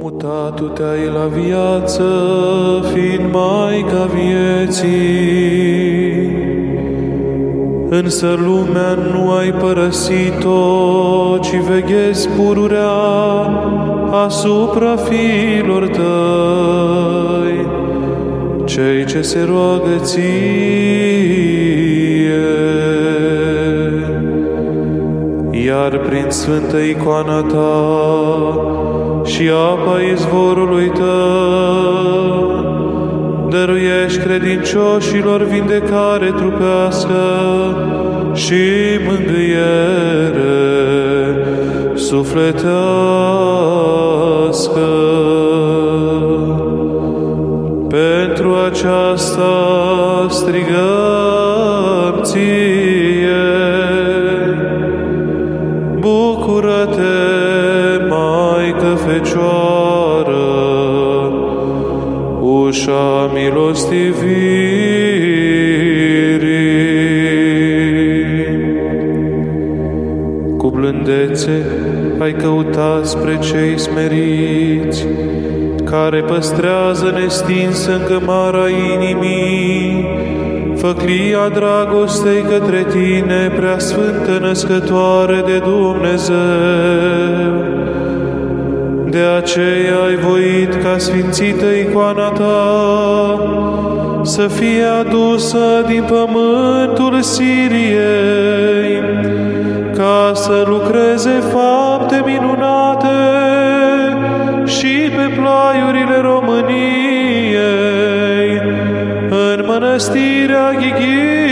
mutat te-ai la viață, fiind Maica vieții. Însă lumea nu ai părăsit-o, ci veghezi pururea asupra fiilor tăi, cei ce se roagă ție. Iar prin sfântă icoana ta și apa izvorului tău, dăruiești credincioșilor vindecare trupească și mângâiere sufletească. Pentru aceasta strigăm ție. Bucură-te, ușa milostivirii. Cu blândețe ai căutat spre cei smeriți, care păstrează nestinsă în cămara inimii, făclia dragostei către tine, prea sfântă născătoare de Dumnezeu. De aceea ai voit ca sfințită icoana ta să fie adusă din pământul Siriei, ca să lucreze fapte minunate și pe plaiurile României, în mănăstirea Ghighiu,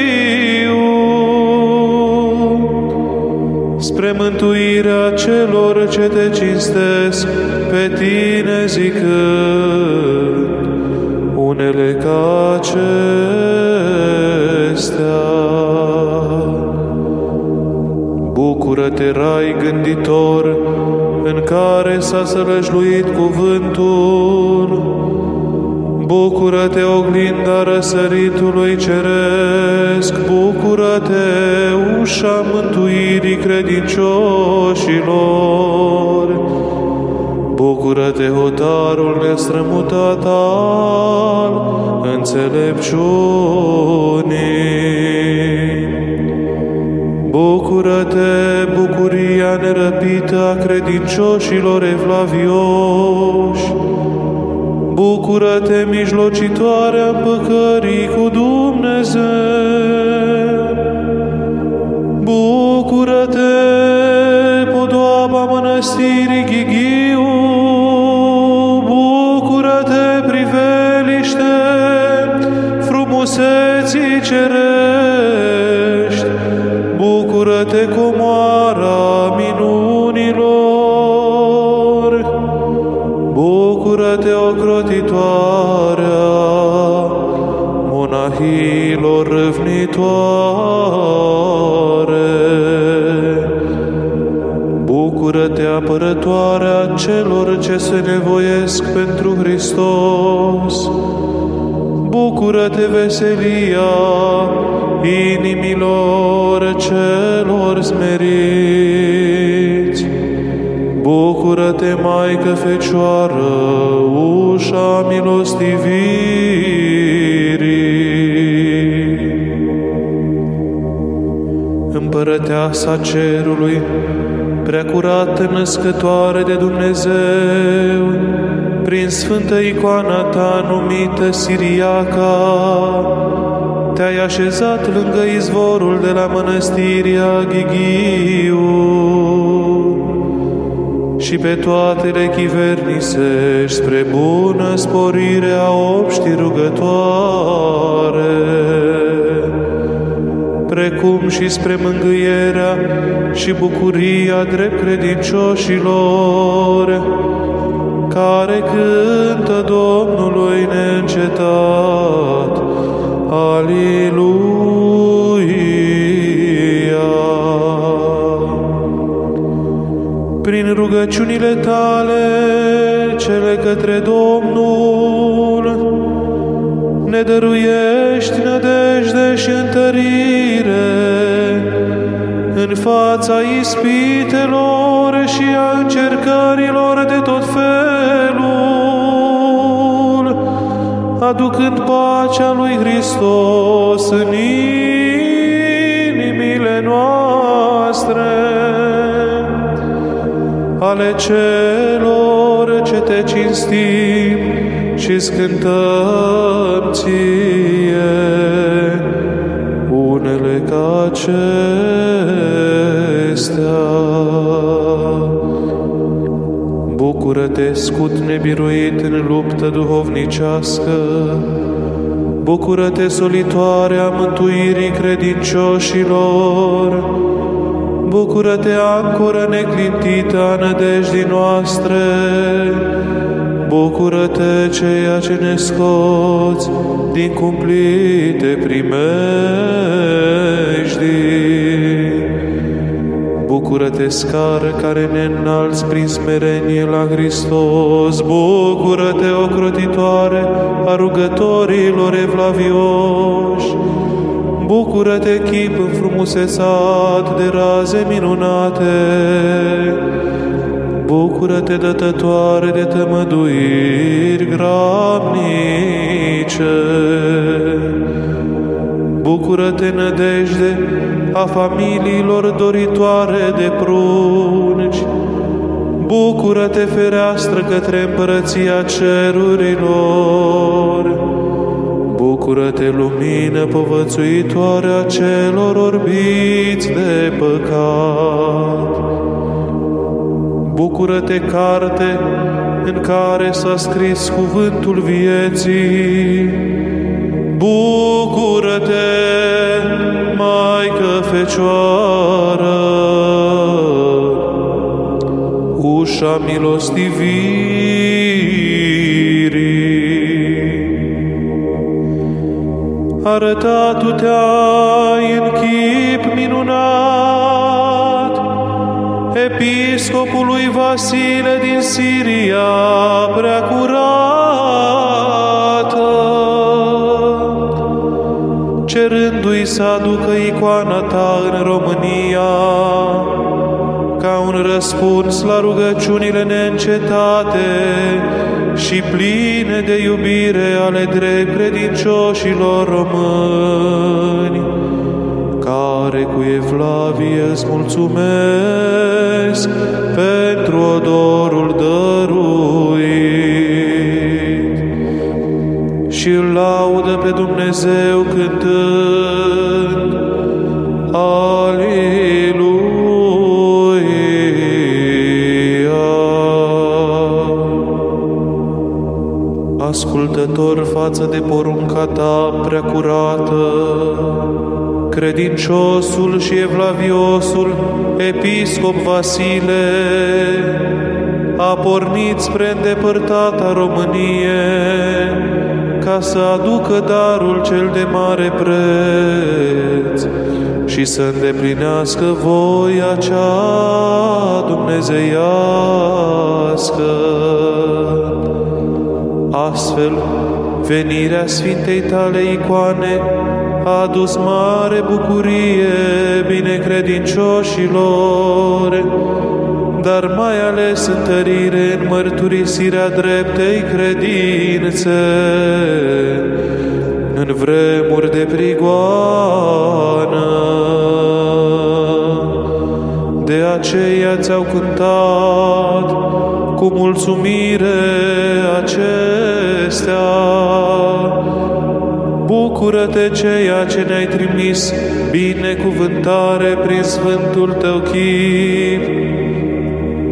mântuirea celor ce te cinstesc pe tine zicând unele ca acestea. Bucură-te, rai gânditor, în care s-a sălășluit cuvântul. Bucură-te, oglinda răsăritului ceresc, bucură-te, ușa mântuirii credincioșilor. Bucură-te, hotarul nestrămutat al înțelepciunii. Bucură-te, bucuria nerăpită a credincioșilor evlavioși. Bucură-te, mijlocitoarea împăcării cu Dumnezeu. Bucură-te, podoaba mănăstirii Ghighiu. Râvnitoare. Bucură-te, apărătoarea celor ce se nevoiesc pentru Hristos. Bucură-te, veselia inimilor celor smeriți. Bucură-te, Maică Fecioară, ușa milostivirii. Împărăteasa cerului, preacurată născătoare de Dumnezeu, prin sfântă icoana ta numită Siriaca, te-ai așezat lângă izvorul de la mănăstirea Ghighiu și pe toate le chivernisești spre bună sporire a obștii rugătoare, precum și spre mângâierea și bucuria drept credincioșilor, care cântă Domnului neîncetat. Aleluia! Prin rugăciunile tale, cele către Domnul, ne dăruiești nădejde și întărire în fața ispitelor și a încercărilor de tot felul, aducând pacea lui Hristos în inimile noastre ale celor ce te cinstim și scântăm ție, unele ca acestea. Bucură-te, scut nebiruit în luptă duhovnicească, Bucură-te, solitoarea mântuirii credincioșilor, Bucură-te, ancoră neclintită a nădejdii noastre, Bucură-te, ceea ce ne scoți din cumplite primejdii. Bucură-te, scară care ne înalți prin smerenie la Hristos. Bucură-te, ocrotitoare a rugătorilor evlavioși. Bucură-te, chip înfrumusețat de raze minunate. Bucură-te, dătătoare de tămăduiri gramnice. Bucură-te, nădejde, a familiilor doritoare de prunci. Bucură-te, fereastră către împărăția cerurilor. Bucură-te, lumină povățuitoare a celor orbiți de păcat. Bucură-te, carte în care s-a scris cuvântul vieții. Bucură-te, Maică Fecioară, ușa milostivirii. Arătatu-te-ai în chip minunat, episcopului Vasile din Siria, prea curată, cerându-i să aducă icoana ta în România, ca un răspuns la rugăciunile neîncetate și pline de iubire ale drept credincioșilor români, care cu evlavie îți mulțumesc pentru odorul dăruit și îl laudă pe Dumnezeu cântând Aleluia. Ascultător față de porunca ta prea curată, credinciosul și evlaviosul episcop Vasile a pornit spre îndepărtata Românie ca să aducă darul cel de mare preț și să îndeplinească voia cea dumnezeiască. Astfel, venirea Sfintei tale icoane a adus mare bucurie binecredincioșilor, dar mai ales întărire în mărturisirea dreptei credințe, în vremuri de prigoană. De aceea ți-au cântat cu mulțumire acestea. Bucură-te ceea ce ne-ai trimis, binecuvântare prin Sfântul tău chip.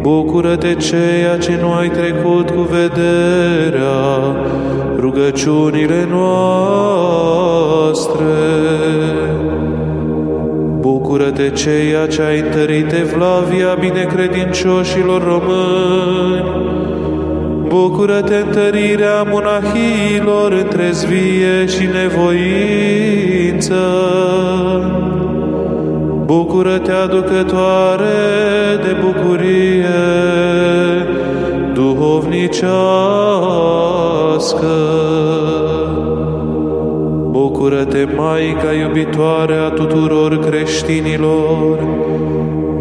Bucură-te ceea ce nu ai trecut cu vederea, rugăciunile noastre. Bucură-te ceea ce ai întărit evlavia binecredincioșilor români. Bucură-te întărirea monahilor între zvie și nevoință. Bucură-te aducătoare de bucurie duhovnicească. Bucură-te, Maica iubitoare a tuturor creștinilor,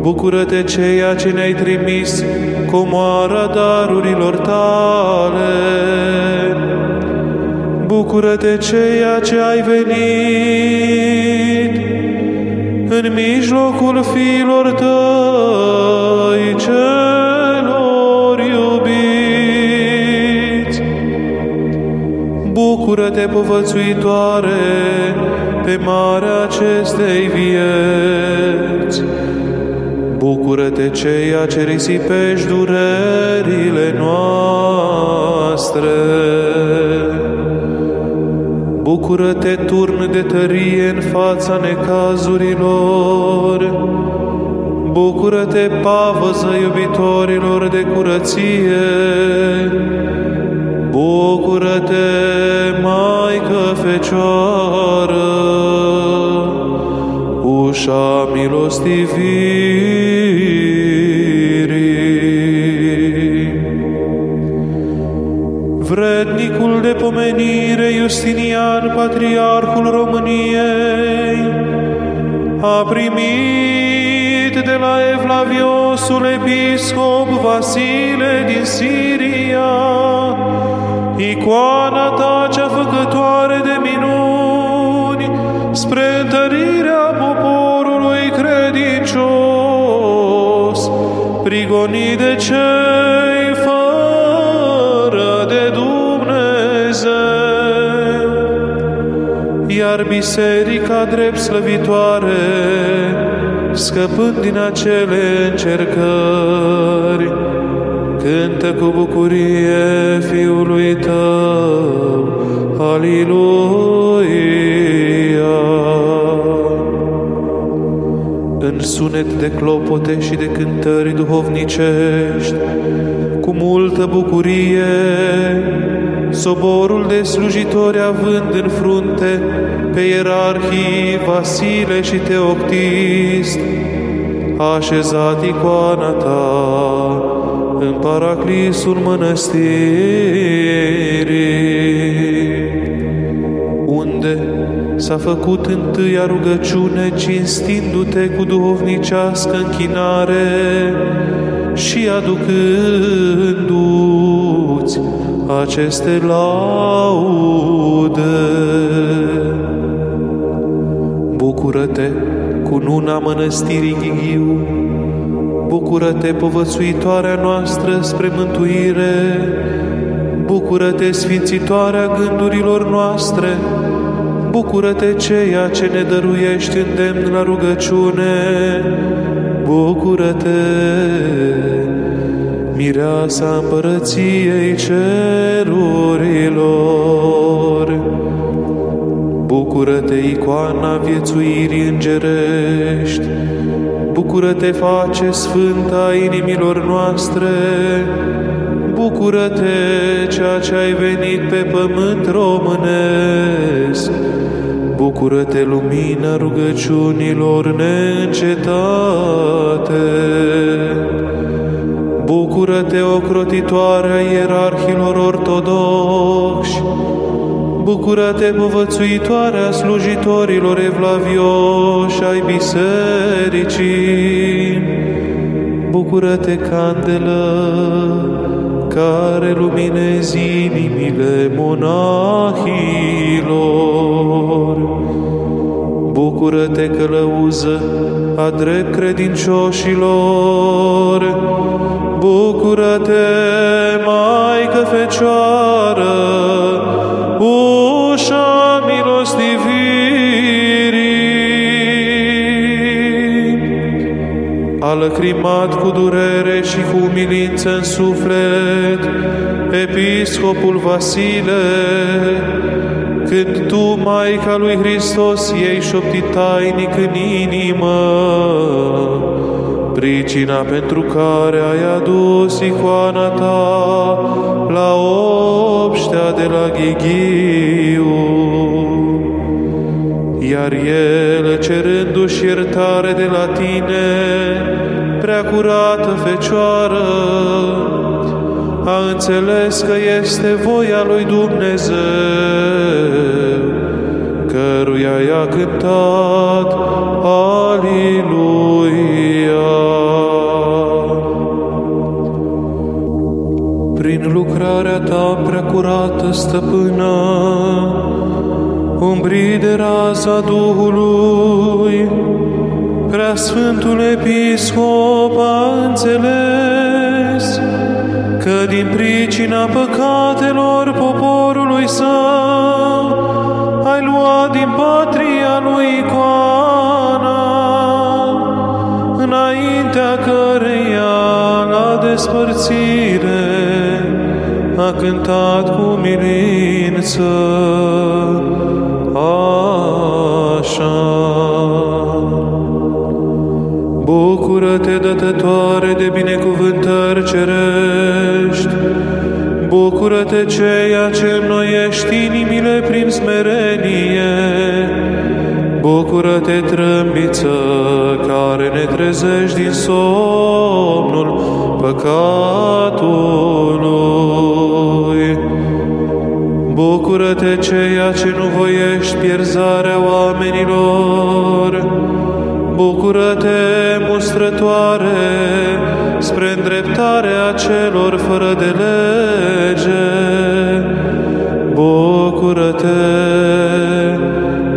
Bucură-te ceea ce ne-ai trimis comoara darurilor tale. Bucură-te ceea ce ai venit în mijlocul fiilor tăi celor iubiți. Bucură-te, povățuitoare, pe marea acestei vieți. Bucură-te ceea ce risipești durerile noastre. Bucură-te, turn de tărie în fața necazurilor. Bucură-te, pavăză iubitorilor de curăție. Bucură-te, Maică Fecioară, ușa milostivirii. Vrednicul de pomenire Justinian, Patriarhul României, a primit de la Evlaviosul Episcop Vasile din Siria icoana ta cea făcătoare de minuni spre întărirea prigonit de cei fără de Dumnezeu. Iar biserica drept slăvitoare, scăpând din acele încercări, cântă cu bucurie Fiului tău. Aliluia! În sunet de clopote și de cântări duhovnicești, cu multă bucurie, soborul de slujitori având în frunte pe ierarhii Vasile și Teoctist, a așezat icoana ta în paraclisul mănăstirii, unde s-a făcut întâia rugăciune cinstindu-te cu duhovnicească închinare și aducându-ți aceste laude. Bucură-te cu nuna mănăstirii Ghighiu, Bucură-te, povățuitoarea noastră spre mântuire, Bucură-te, sfințitoarea gândurilor noastre, Bucură-te, ceea ce ne dăruiești îndemn la rugăciune, Bucură-te, mireasa împărăției cerurilor. Bucură-te, icoana viețuirii îngerești, Bucură-te, face sfânta inimilor noastre, Bucură-te, ceea ce ai venit pe pământ românesc, Bucură-te, lumina rugăciunilor neîncetate. Bucură-te, ocrotitoarea ierarhilor ortodoxi, Bucură-te, povățuitoarea slujitorilor evlavioși ai bisericii. Bucură-te, candelă, care luminezi inimile monahilor. Bucură-te, călăuză a drept credincioșilor. Bucură-te, Maică Fecioară, ușa milostivirii. A lăcrimat cu durere și cu umilință în suflet Episcopul Vasile, când tu, Maica lui Hristos, ei șopti tainic în inimă, pricina pentru care ai adus icoana ta la obștea de la Ghighiu. Iar el, cerându-și iertare de la tine, prea curată Fecioară, a înțeles că este voia lui Dumnezeu, căruia i-a cântat Aliluia. prin lucrarea ta prea curată, stăpână, umbri de raza Duhului, prea Sfântul Episcop a înțeles că din pricina păcatelor poporului său ai luat din patria lui icoana, înaintea căreia la despărțire a cântat cu milință. Așa. Bucură-te, dătătoare de binecuvântări cerești, Bucură-te, ceea ce înnoiești inimile prin smerenie, Bucură-te, trâmbiță, care ne trezești din somnul păcatului. Bucură-te, ceea ce nu voiești pierzarea oamenilor, Bucură-te, mustrătoare, spre îndreptarea celor fără de lege. Bucură-te,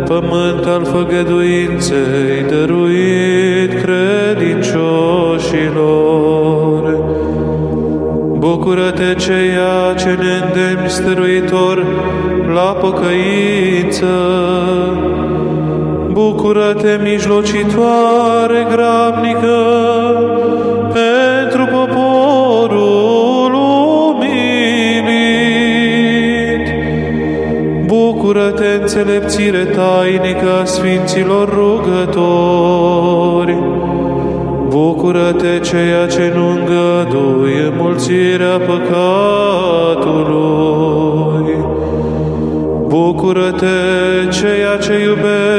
pământ al făgăduinței, dăruit credincioșilor. Bucură-te, ceea ce ne îndemni stăruitor la pocăință. Bucură-te, mijlocitoare grabnică, pentru poporul umilit. Bucură-te, înțelepțire tainică a Sfinților rugători. Bucură-te, ceea ce nu îngăduie mulțirea păcatului. Bucură-te, ceea ce iubești,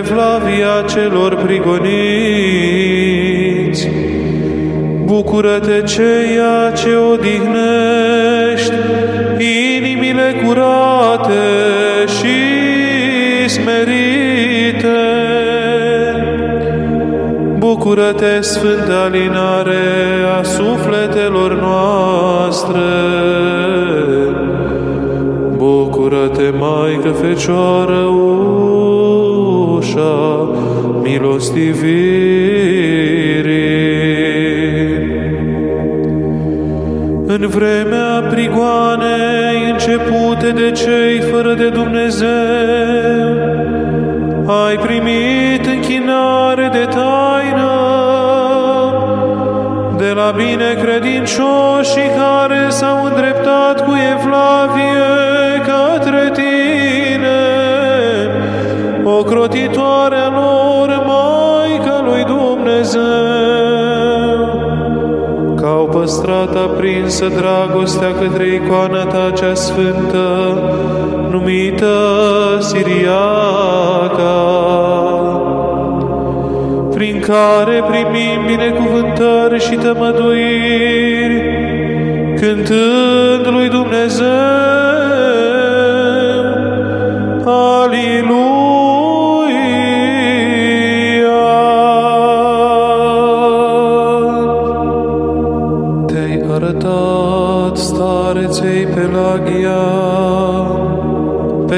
Evlavia celor prigoniți. Bucură-te, ceea ce odihnești, inimile curate și smerite. Bucură-te, Sfântă Alinare a sufletelor noastre. Bucură-te, Maică Fecioară, ușa milostivirii. În vremea prigoanei începute de cei fără de Dumnezeu, ai primit închinare de taină de la binecredincioșii care s-au îndreptat cu Evlavie către tine, ocrotitoarea lor, Maica lui Dumnezeu, că au păstrat aprinsă dragostea către icoana ta cea sfântă, numită Siriaca, prin care primim binecuvântări și tămăduiri, cântând lui Dumnezeu,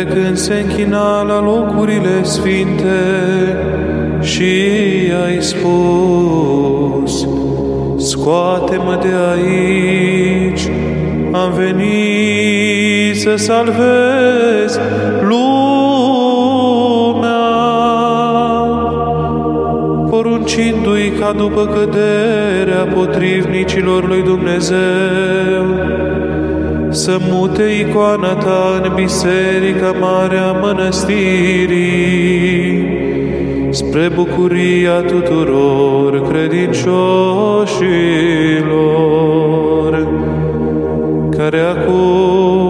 pe când se închina la locurile sfinte și ai spus, scoate-mă de aici, am venit să salvez lumea, poruncindu-i ca după căderea potrivnicilor lui Dumnezeu, să mute icoana ta în biserica mare a mănăstirii, spre bucuria tuturor credincioșilor, care acum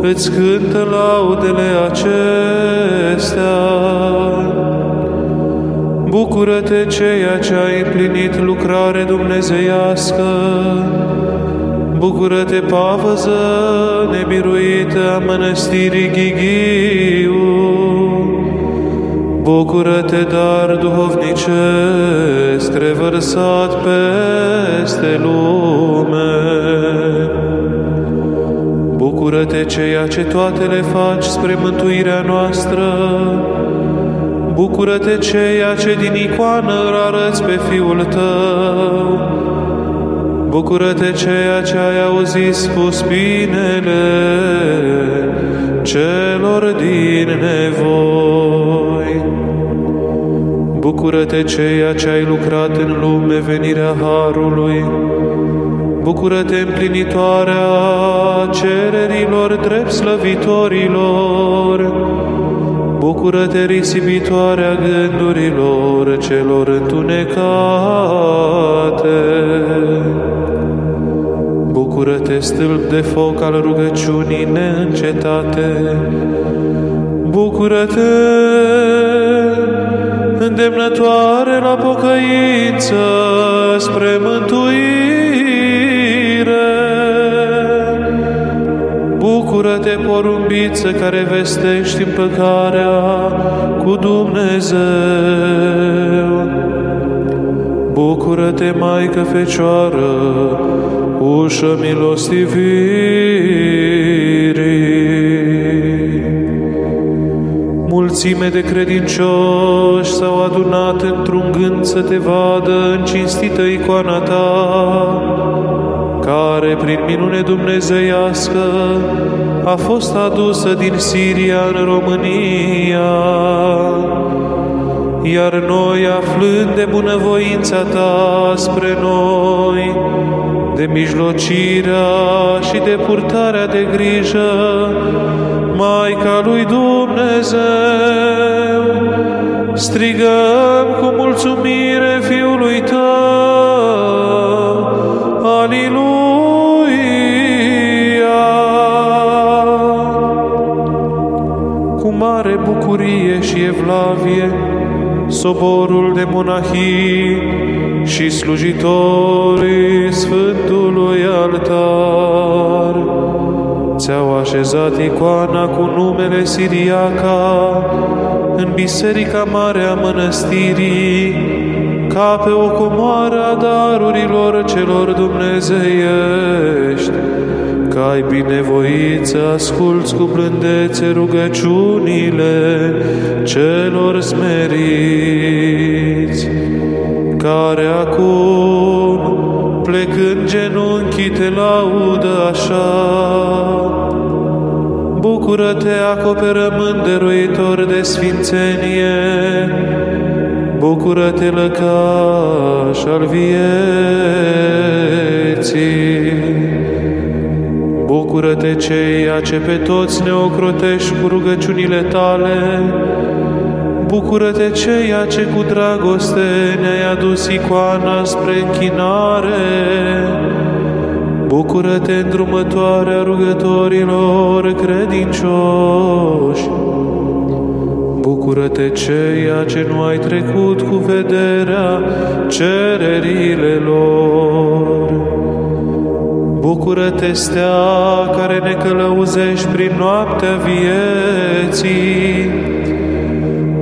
îți cântă laudele acestea. Bucură-te ceea ce ai împlinit lucrare dumnezeiască, Bucură-te, pavăză nebiruită a mănăstirii Ghighiu, Bucură-te, dar duhovnicesc revărsat peste lume. ceea ce toate le faci spre mântuirea noastră. Bucură-te ceea ce din icoană îl arăți pe Fiul tău. Bucură-te ceea ce ai auzit spus binele celor din nevoi. Bucură-te ceea ce ai lucrat în lume venirea Harului. Bucură-te împlinitoarea cererilor drept slăvitorilor. Bucură-te risipitoarea gândurilor celor întunecate. Bucură-te stâlp de foc al rugăciunii neîncetate. Bucură-te îndemnătoare la pocăință spre mântuire. Bucură-te, porumbiță care vestești împăcarea cu Dumnezeu. Bucură-te, Maică Fecioară, ușă milostivirii. Mulțime de credincioși s-au adunat într-un gând să te vadă în cinstită icoana ta, care prin minune dumnezeiască a fost adusă din Siria în România. Iar noi, aflând de bunăvoința ta spre noi, de mijlocirea și de purtarea de grijă, Maica lui Dumnezeu, strigăm cu mulțumire Fiului Tău, Aliluia! Cu mare bucurie și evlavie, soborul de monahii și slujitorii Sfântului Altar. Ți-au așezat icoana cu numele Siriaca în Biserica Mare a Mănăstirii, ca pe o comoară a darurilor celor dumnezeiești, că ai binevoit să asculți cu blândețe rugăciunile celor smeriți, care acum, plecând genunchii, te laudă așa. Bucură-te, acoperământ dăruitor de sfințenie, Bucură-te, lăcaș al vieții. Bucură-te ceea ce pe toți ne ocrotești cu rugăciunile tale. Bucură-te ceea ce cu dragoste ne-ai adus icoana spre închinare. Bucură-te, îndrumătoarea rugătorilor credincioși. Bucură-te ceea ce nu ai trecut cu vederea cererile lor. Bucură-te, stea care ne călăuzești prin noaptea vieții.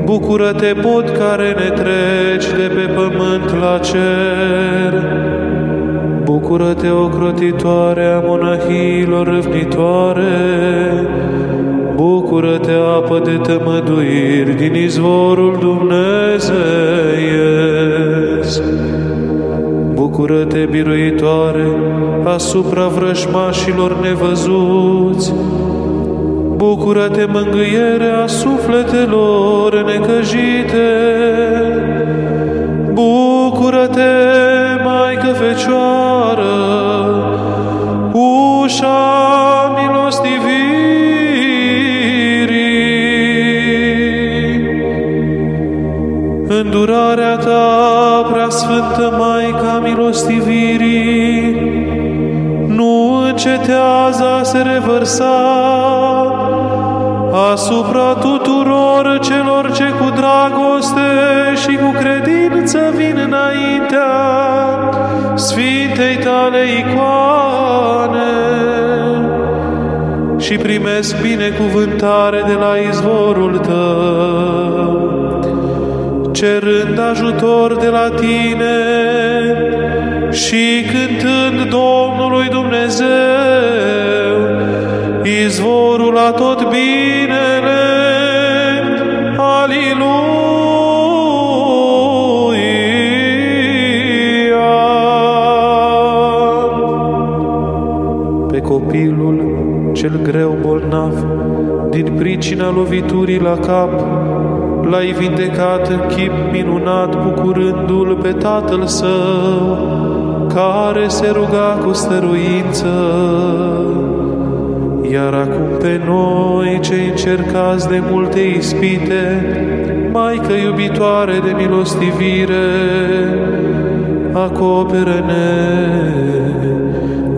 Bucură-te, pod care ne treci de pe pământ la cer. Bucură-te, ocrotitoare a monahilor râvnitoare. Bucură-te, apă de tămăduiri din izvorul Dumnezeiesc. Bucură-te, biruitoare, asupra vrăjmașilor nevăzuți. Bucură-te, mângâierea sufletelor necăjite. Bucură-te, Maică Fecioară, ușa milostivirii. Îndurarea ta, prea sfântă Maica milostivirii, nu încetează a se revărsa asupra tuturor celor ce cu dragoste și cu credință vin înaintea Sfintei tale icoane. Și primesc binecuvântare de la izvorul tău, cerând ajutor de la tine și cântând Domnului Dumnezeu, izvorul pe din pricina loviturii la cap, l-ai vindecat în chip minunat, bucurându-l pe tatăl său, care se ruga cu stăruință. Iar acum pe noi, cei încercați de multe ispite, Maică iubitoare de milostivire, acoperă-ne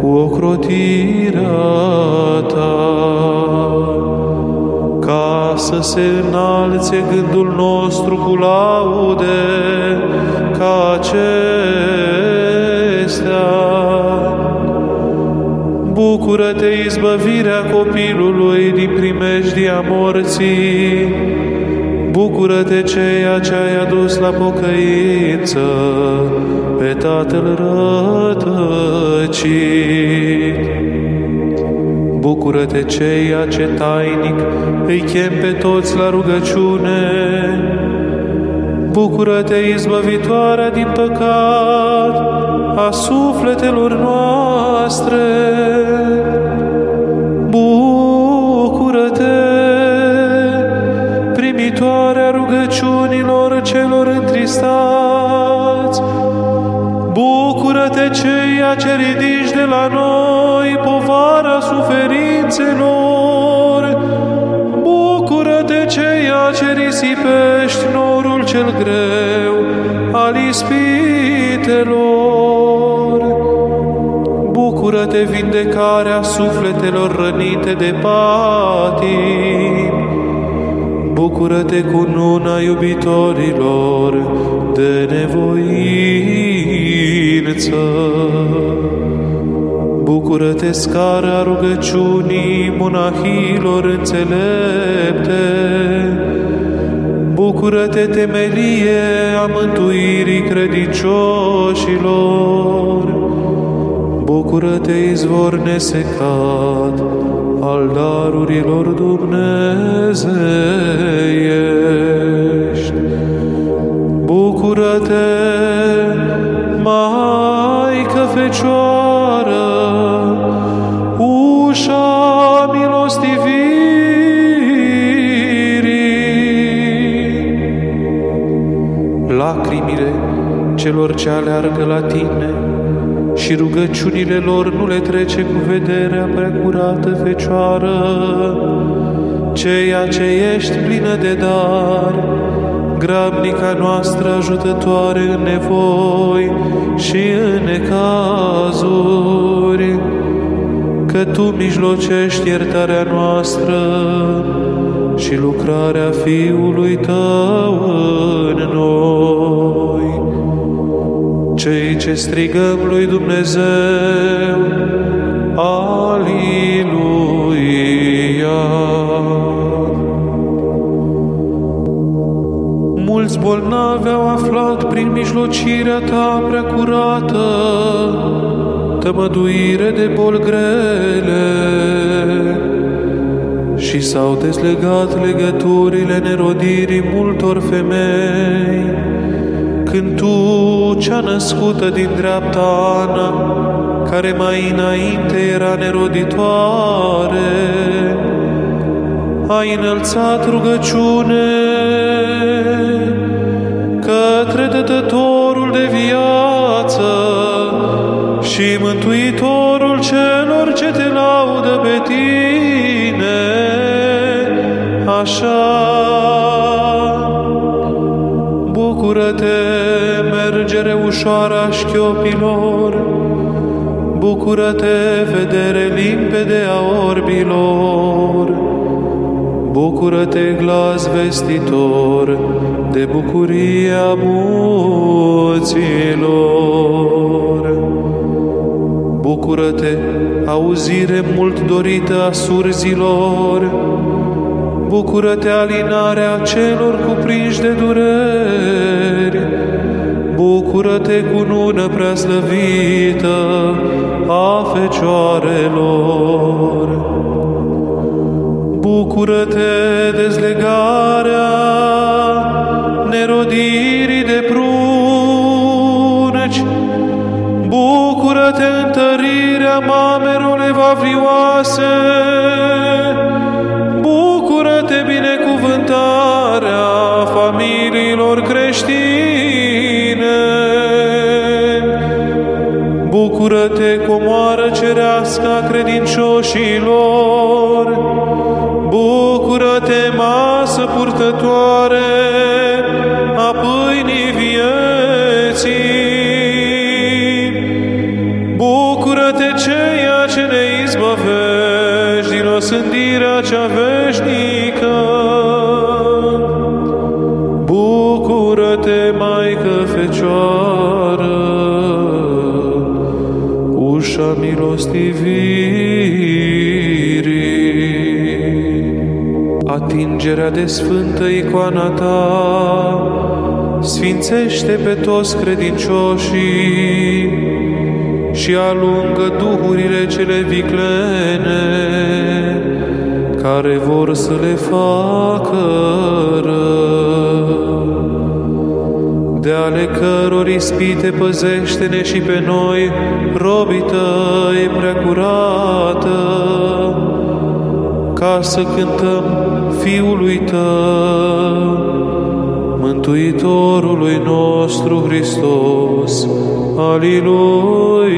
cu ocrotirea Ta, ca să se înalțe gândul nostru cu laude ca acestea. Bucură-te, izbăvirea copilului din primejdia morții, Bucură-te ceea ce ai adus la pocăință pe Tatăl rătăcit. Bucură-te ceea ce tainic îi chem pe toți la rugăciune. Bucură-te, izbăvitoarea din păcat a sufletelor noastre. Bucură-te, primitoarea rugăciunilor celor întristați. Bucură-te, ceea ce ridici de la noi povara suferințelor. Bucură-te, ceea ce risipești norul cel greu al ispitelor. Bucură-te, vindecarea sufletelor rănite de patim. Bucură-te cu nuna iubitorilor de nevoință. Bucură-te, scara rugăciunii monahilor înțelepte. Bucură-te, temelie a mântuirii credincioșilor. Bucură-te, izvor nesecat al darurilor dumnezeiești. Bucură-te, Maică Fecioară, ușa milostivirii. Lacrimile celor ce aleargă la tine și rugăciunile lor nu le trece cu vederea preacurată Fecioară, ceea ce ești plină de dar, grabnica noastră ajutătoare în nevoi și în necazuri, că Tu mijlocești iertarea noastră și lucrarea Fiului Tău în noi. Cei ce strigăm lui Dumnezeu, Aliluia! Mulți bolnavi au aflat prin mijlocirea Ta prea curată tămăduire de boli grele și s-au dezlegat legăturile nerodirii multor femei, când Tu, cea născută din dreapta Ana, care mai înainte era neroditoare, ai înălțat rugăciune către Dătătorul de viață și Mântuitorul celor ce te laudă pe tine. Așa, bucură-te, mergere ușoară a șchiopilor, bucură-te, vedere limpede a orbilor, bucură-te, glas vestitor de bucuria muților. Bucură-te, auzire mult dorită a surzilor, Bucură-te, alinarea celor cuprinși de dureri, Bucură-te cu nună prea slăvită a fecioarelor. Bucură-te, toți credincioșii și alungă duhurile cele viclene care vor să le facă rău. De ale căror ispite păzește-ne și pe noi, robii tăi preacurată, ca să cântăm Fiului tău, Mântuitorului nostru Hristos. Aliluia!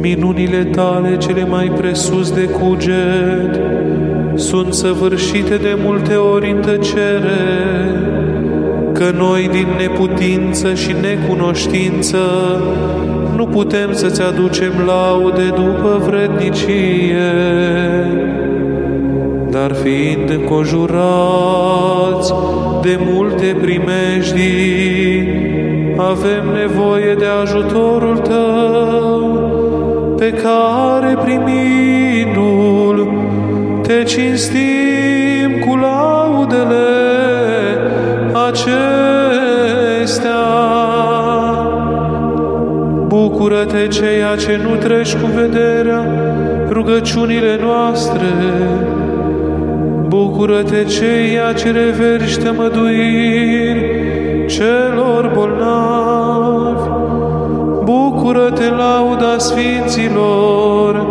Minunile tale cele mai presus de cuget sunt săvârșite de multe ori în tăcere, că noi din neputință și necunoștință nu putem să-ți aducem laude după vrednicie dar fiind înconjurați de multe primejdii, avem nevoie de ajutorul Tău, pe care primindu-L, Te cinstim cu laudele acestea. Bucură-te ceea ce nu treci cu vederea rugăciunile noastre, Bucură-te ceea ce reverși tămăduiri celor bolnavi. Bucură-te lauda Sfinților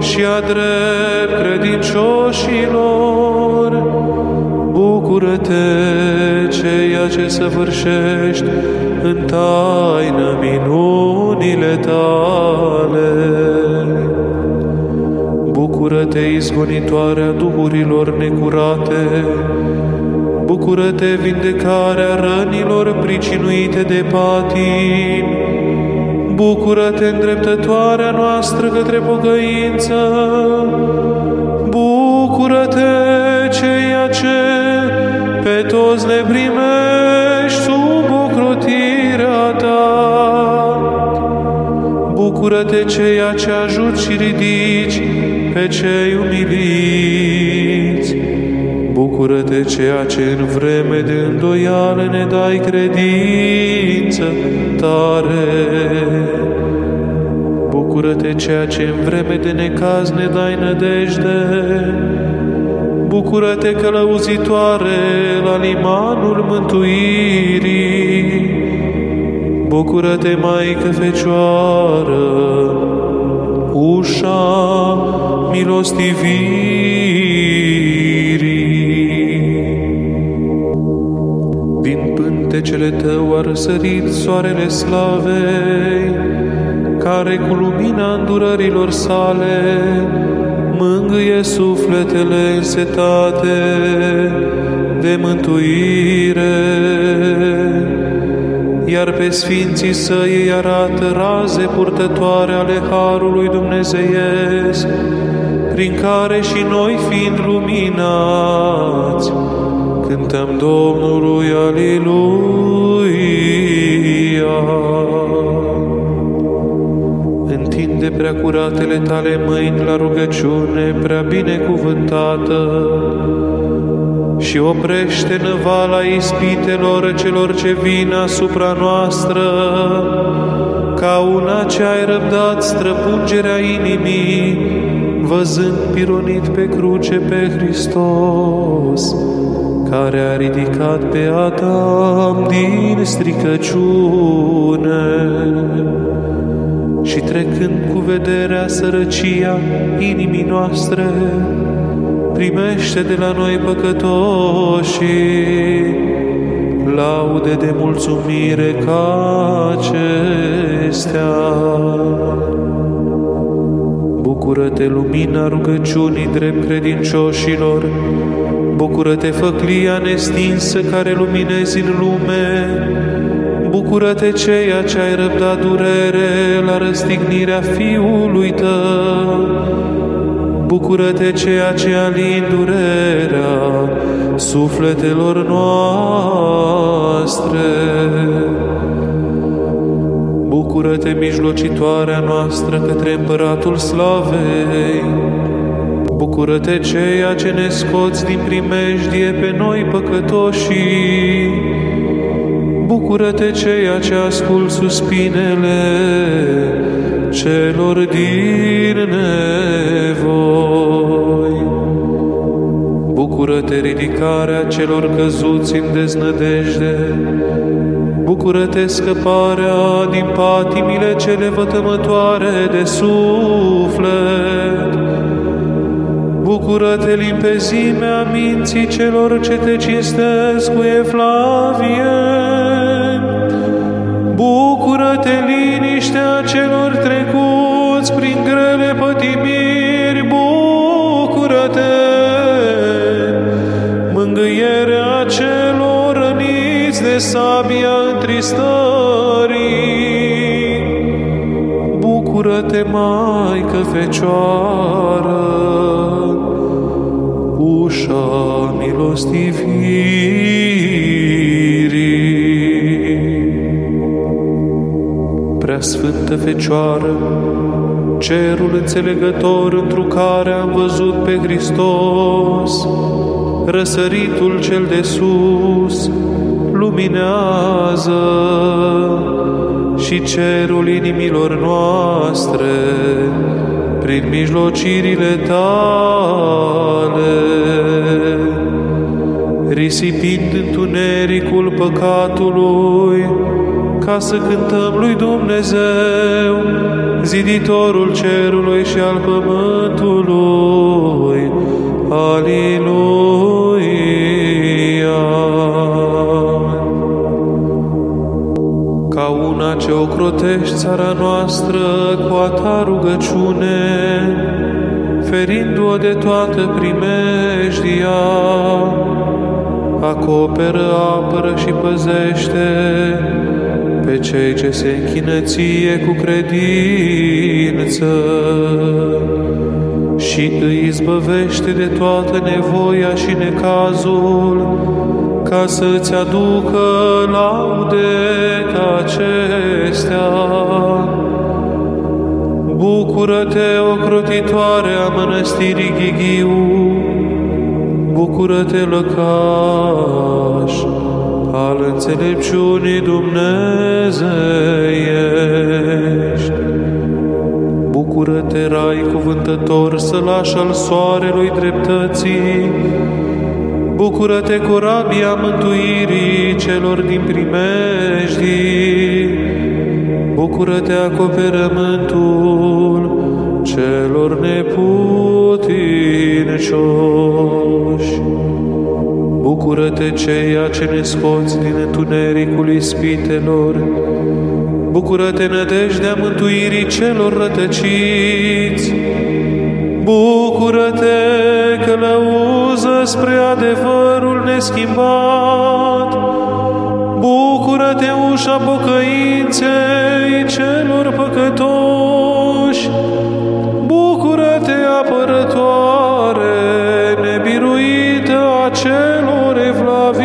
și a drept credincioșilor. Bucură-te ceea ce săvârșești în taină minunile tale. Bucură-te, izgonitoarea duhurilor necurate, Bucură-te, vindecarea rănilor pricinuite de patim, Bucură-te, îndreptătoarea noastră către pocăință, Bucură-te, ceea ce pe toți le primești sub ocrotirea ta. Bucură-te, ceea ce ajut și ridici pe cei umiliți. Bucură-te ceea ce în vreme de îndoială ne dai credință tare. Bucură-te ceea ce în vreme de necaz ne dai nădejde. Bucură-te călăuzitoare la limanul mântuirii. Bucură-te, Maică Fecioară, ușa milostivirii. Din pântecele tău a răsărit soarele slavei, care cu lumina îndurărilor sale mângâie sufletele însetate de mântuire iar pe sfinții săi îi arată raze purtătoare ale Harului Dumnezeiesc, prin care și noi fiind luminați, cântăm Domnului Aliluia. Întinde prea curatele tale mâini la rugăciune prea binecuvântată, și oprește năvala ispitelor celor ce vin asupra noastră, ca una ce ai răbdat străpungerea inimii, văzând pironit pe cruce pe Hristos, care a ridicat pe Adam din stricăciune și trecând cu vederea sărăcia inimii noastre, primește de la noi păcătoși laude de mulțumire ca acestea. Bucură-te, lumina rugăciunii drept credincioșilor, Bucură-te, făclia nestinsă care luminezi în lume, Bucură-te ceea ce ai răbdat durere la răstignirea Fiului tău, Bucură-te ceea ce alin durerea sufletelor noastre. Bucură-te, mijlocitoarea noastră, către Împăratul Slavei. Bucură-te, ceea ce ne scoți din primejdie pe noi păcătoșii. Bucură-te, ceea ce ascult suspinele celor din nevoi. Bucură-te, ridicarea celor căzuți în deznădejde. Bucură-te, scăparea din patimile cele vătămătoare de suflet. Bucură-te, limpezimea minții celor ce te cinstesc cu Evlavie. Bucură-te, liniștea celor trecuți prin grele pătimiri. Bucură-te, mângâierea celor răniți de sabia întristării. Bucură-te, Maică Fecioară, ușa milostivirii. Prea Sfântă Fecioară, cerul înțelegător întru care am văzut pe Hristos, răsăritul cel de sus, luminează și cerul inimilor noastre prin mijlocirile tale, risipind întunericul păcatului, ca să cântăm lui Dumnezeu, ziditorul cerului și al pământului. Aliluia! Ocrotești țara noastră cu a ta rugăciune, ferindu-o de toată primejdia, acoperă, apără și păzește pe cei ce se închină ție cu credință și îi izbăvește de toată nevoia și necazul, ca să-ți aducă laude ca acestea. Bucură-te, ocrotitoare a mănăstirii Ghighiu, bucură-te, lăcaș al înțelepciunii dumnezeiești. Bucură-te, rai cuvântător, sălaș al soarelui dreptății, Bucură-te, corabia mântuirii celor din primejdii, Bucură-te, acoperământul celor neputincioși. Bucură-te, ceea ce ne scoți din întunericul ispitelor, Bucură-te, nădejdea mântuirii celor rătăciți, Bucură-te, călăuză spre adevărul neschimbat, Bucură-te, ușa pocăinței celor păcătoși, Bucură-te, apărătoare, nebiruită a celor evlavioși,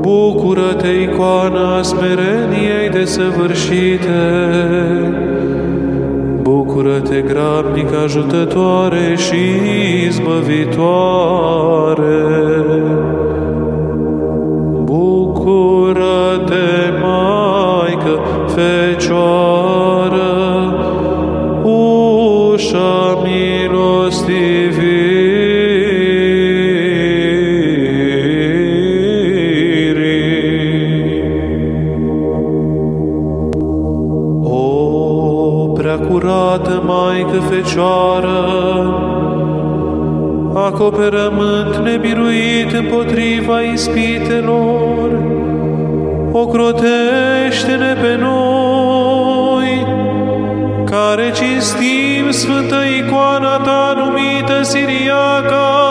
Bucură-te, icoana smereniei desăvârșite, Bucură-te, grabnic ajutătoare și izbăvitoare! Bucură-te, Maică Fecioară, ușa acoperământ nebiruit împotriva ispitelor, ocrotește-ne pe noi, care cinstim Sfântă Icoana Ta numită Siriaca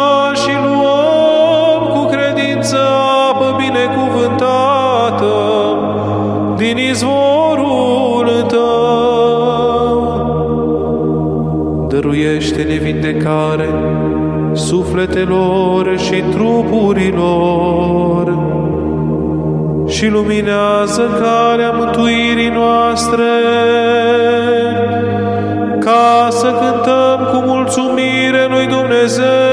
sufletelor și trupurilor. Și luminează calea mântuirii noastre ca să cântăm cu mulțumire lui Dumnezeu